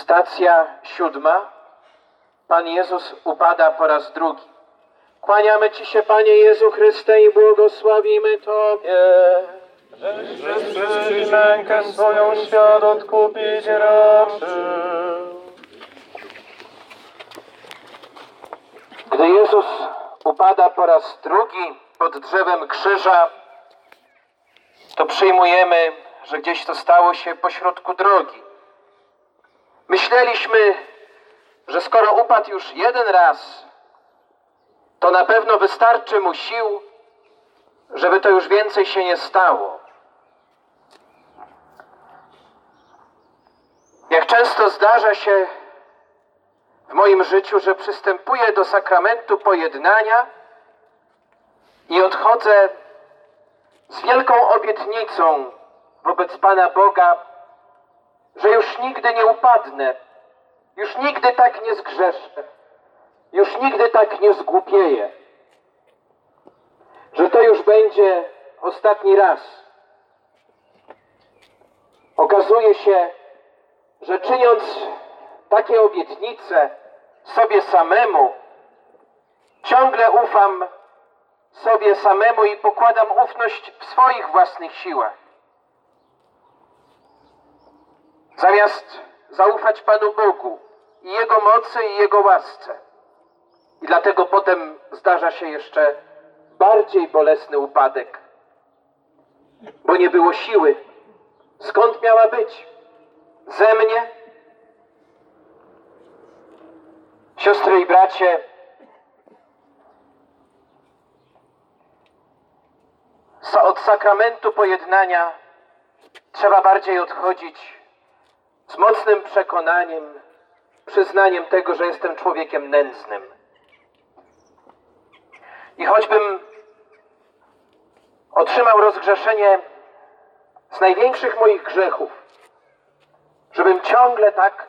Stacja siódma. Pan Jezus upada po raz drugi. Kłaniamy Ci się, Panie Jezu Chryste, i błogosławimy Tobie. Że przez mękę swoją świat odkupić raczył. Gdy Jezus upada po raz drugi pod drzewem krzyża, to przyjmujemy, że gdzieś to stało się pośrodku drogi. Myśleliśmy, że skoro upadł już jeden raz, to na pewno wystarczy mu sił, żeby to już więcej się nie stało. Jak często zdarza się w moim życiu, że przystępuję do sakramentu pojednania i odchodzę z wielką obietnicą wobec Pana Boga, że już nigdy nie upadnę, już nigdy tak nie zgrzeszę, już nigdy tak nie zgłupieję, że to już będzie ostatni raz. Okazuje się, że czyniąc takie obietnice sobie samemu, ciągle ufam sobie samemu i pokładam ufność w swoich własnych siłach. Zamiast zaufać Panu Bogu i Jego mocy i Jego łasce. I dlatego potem zdarza się jeszcze bardziej bolesny upadek, bo nie było siły. Skąd miała być? Ze mnie? Siostry i bracie, od sakramentu pojednania trzeba bardziej odchodzić z mocnym przekonaniem, przyznaniem tego, że jestem człowiekiem nędznym. I choćbym otrzymał rozgrzeszenie z największych moich grzechów, żebym ciągle tak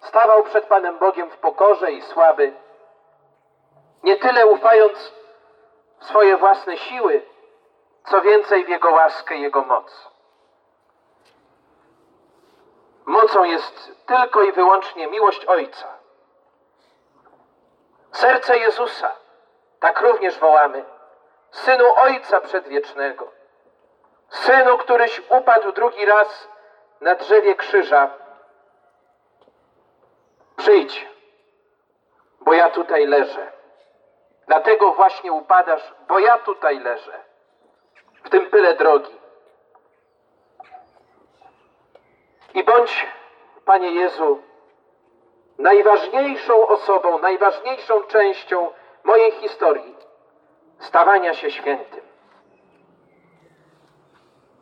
stawał przed Panem Bogiem w pokorze i słaby, nie tyle ufając w swoje własne siły, co więcej w Jego łaskę Jego moc. Mocą jest tylko i wyłącznie miłość Ojca. Serce Jezusa, tak również wołamy, Synu Ojca Przedwiecznego, Synu, któryś upadł drugi raz na drzewie krzyża, przyjdź, bo ja tutaj leżę. Dlatego właśnie upadasz, bo ja tutaj leżę, w tym pyle drogi. I bądź, Panie Jezu, najważniejszą osobą, najważniejszą częścią mojej historii stawania się świętym.